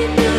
Happy birthday.